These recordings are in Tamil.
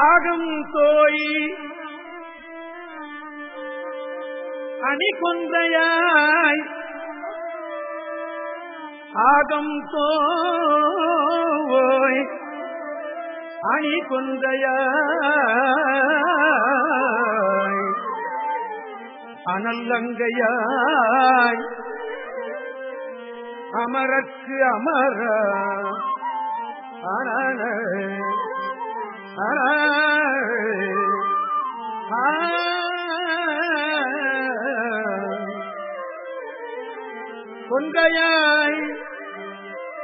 ஆகம் தோய். அணி கொன்றையாய் ஆகம் தோய். அணி கொன்றையாய் அனல்லங்கையாய். அமரக்கு அமர. அரண. கொங்கையாய்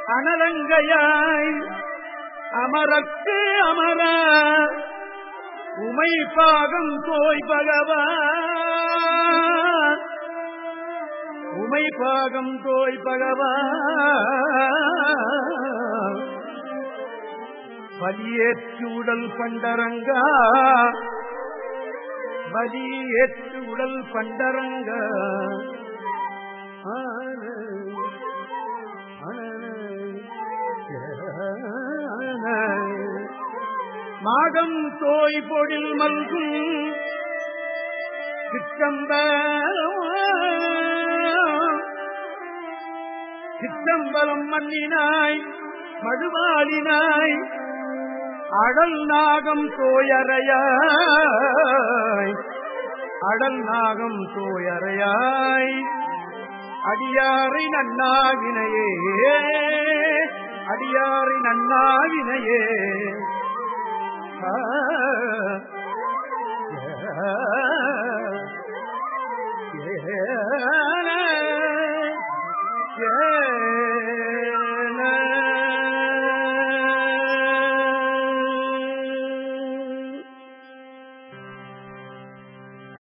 அனலங்கையாய் அமரக்கு அமர உமை பாகம் தோய் பகவான். உமை பாகம் தோய் பகவான். பலியேற்று உடல் பண்டரங்கா. பலியேற்று உடல் பண்டரங்க மாடம் தோய் பொழில் மல்கும் சித்தம்ப சித்தம்பலம் மண்ணினாய் மழுவாளினாய் அடல் நாகம் தோயறையாய். அடல் நாகம் தோயறையாய். அடியாரை நன்னாவினையே அடியாரை நன்னாவினையே